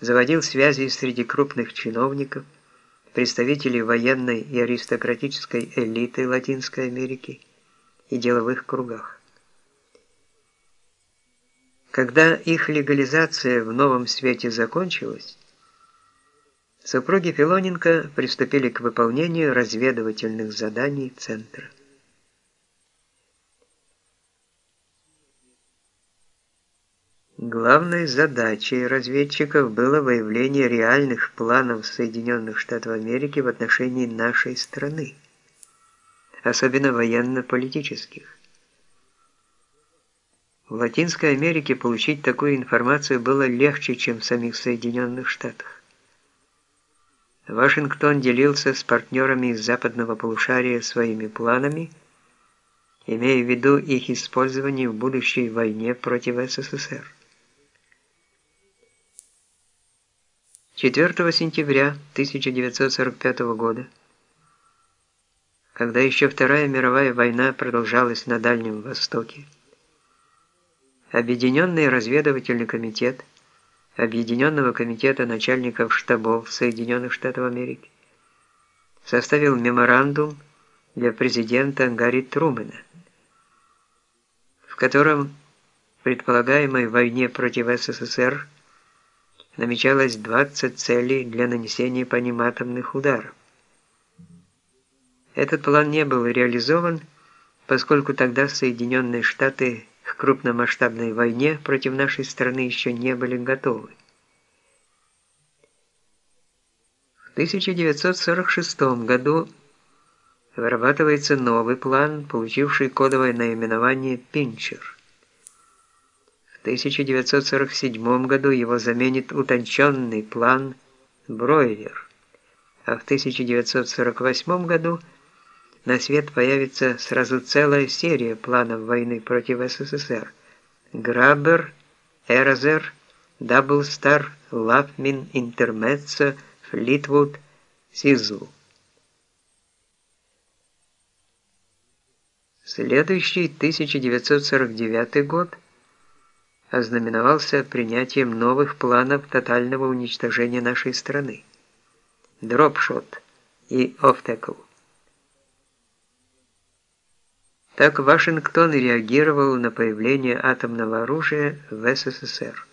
заводил связи среди крупных чиновников, представителей военной и аристократической элиты Латинской Америки и деловых кругах. Когда их легализация в новом свете закончилась, супруги Филоненко приступили к выполнению разведывательных заданий Центра. Главной задачей разведчиков было выявление реальных планов Соединенных Штатов Америки в отношении нашей страны, особенно военно-политических. В Латинской Америке получить такую информацию было легче, чем в самих Соединенных Штатах. Вашингтон делился с партнерами из западного полушария своими планами, имея в виду их использование в будущей войне против СССР. 4 сентября 1945 года, когда еще Вторая мировая война продолжалась на Дальнем Востоке, Объединенный разведывательный комитет Объединенного комитета начальников штабов Соединенных Штатов Америки составил меморандум для президента Гарри Трумэна, в котором предполагаемой войне против СССР намечалось 20 целей для нанесения по ним атомных ударов. Этот план не был реализован, поскольку тогда Соединенные Штаты к крупномасштабной войне против нашей страны еще не были готовы. В 1946 году вырабатывается новый план, получивший кодовое наименование «Пинчер». В 1947 году его заменит утонченный план «Бройлер», а в 1948 году – на свет появится сразу целая серия планов войны против СССР. Граббер, Эрзер, Даблстар, Лавмин, Интермеццо, Флитвуд, Сизу. Следующий 1949 год ознаменовался принятием новых планов тотального уничтожения нашей страны. Дропшот и Офтекл. Так Вашингтон реагировал на появление атомного оружия в СССР.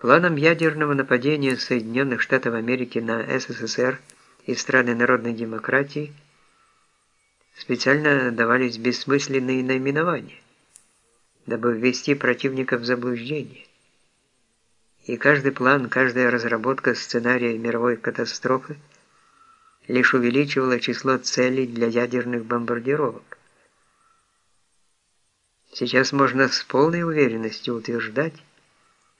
Планом ядерного нападения Соединенных Штатов Америки на СССР и страны народной демократии специально давались бессмысленные наименования, дабы ввести противника в заблуждение. И каждый план, каждая разработка сценария мировой катастрофы – лишь увеличивало число целей для ядерных бомбардировок. Сейчас можно с полной уверенностью утверждать,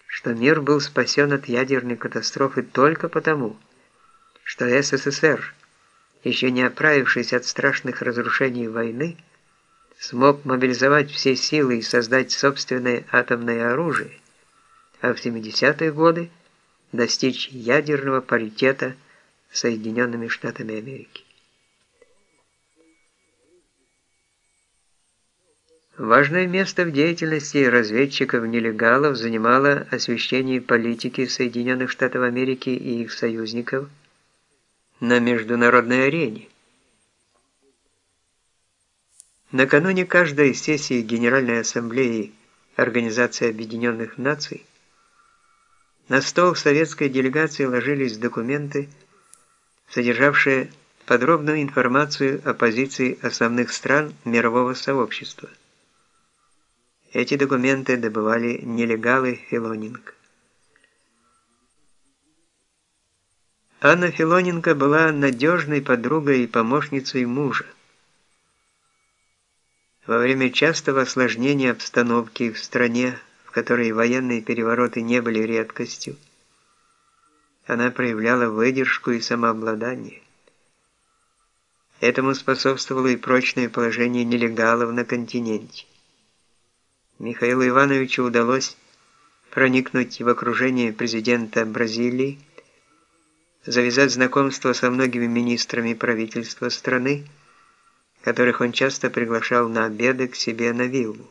что мир был спасен от ядерной катастрофы только потому, что СССР, еще не оправившись от страшных разрушений войны, смог мобилизовать все силы и создать собственное атомное оружие, а в 70-е годы достичь ядерного паритета Соединенными Штатами Америки. Важное место в деятельности разведчиков-нелегалов занимало освещение политики Соединенных Штатов Америки и их союзников на международной арене. Накануне каждой сессии Генеральной Ассамблеи Организации Объединенных Наций на стол советской делегации ложились документы, содержавшая подробную информацию о позиции основных стран мирового сообщества. Эти документы добывали нелегалы Филоненко. Анна Филоненко была надежной подругой и помощницей мужа. Во время частого осложнения обстановки в стране, в которой военные перевороты не были редкостью, она проявляла выдержку и самообладание. Этому способствовало и прочное положение нелегалов на континенте. Михаилу Ивановичу удалось проникнуть в окружение президента Бразилии, завязать знакомство со многими министрами правительства страны, которых он часто приглашал на обеды к себе на виллу.